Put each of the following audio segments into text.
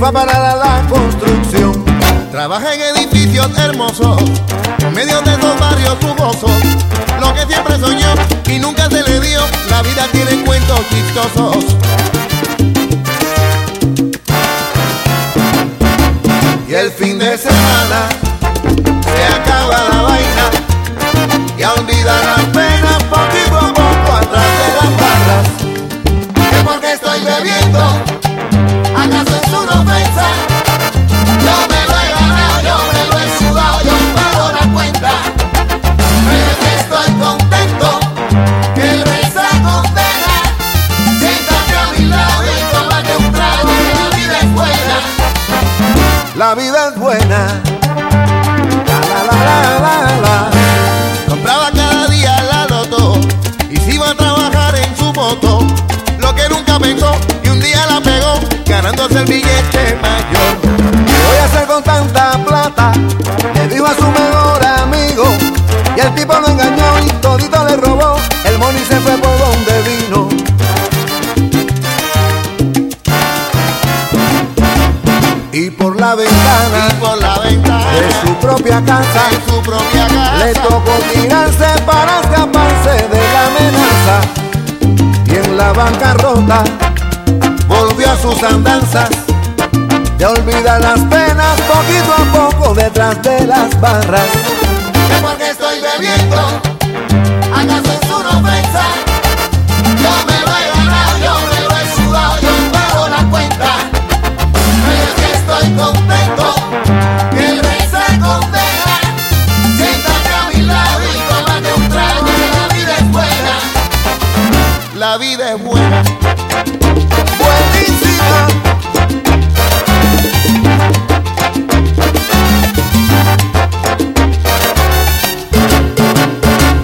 fue para la construcción. Trabaja en edificios hermosos, en medio de dos barrios lujosos. Lo que siempre soñó y nunca se le dio, la vida tiene cuentos chistosos. Y el fin de semana se acaba La vida es buena. La la la la la la. Compraba cada día la loto y se iba a trabajar en su moto. Lo que nunca pensó y un día la pegó, ganándose el billete mayor. ¿Qué voy a hacer con tanta plata? La ventana Y por la ventana de su propia casa en su propia casa le tocó tirarse para escaparse de la amenaza. Y en la bancarrota volvió a sus andanzas. De olvidar las penas poquito a poco detrás de las barras. que porque estoy bebiendo, La vida es buena. Buenísima.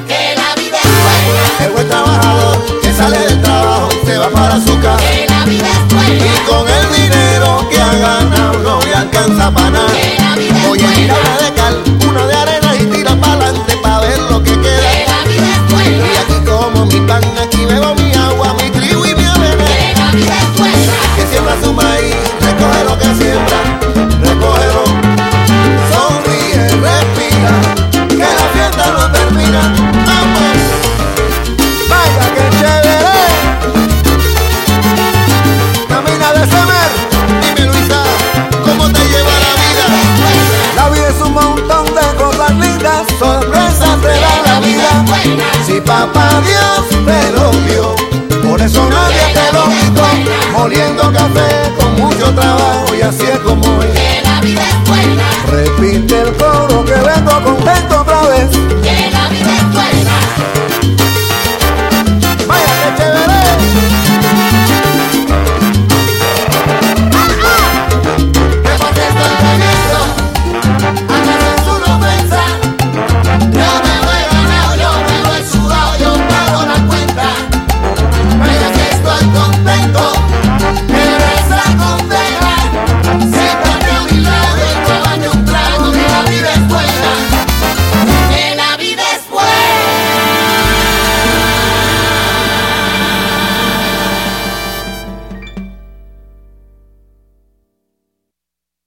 Que la vida es buena, El buen trabajador que sale del trabajo se va para su casa. que la vida es Y buena, con el dinero que ha ganado no le alcanza para nada. que la vida es buena, Si papá Dios te lo dio, por eso nadie te lo quitó. Moliendo café con mucho trabajo y así es como es. que la vida es buena, Repite el coro que vengo contento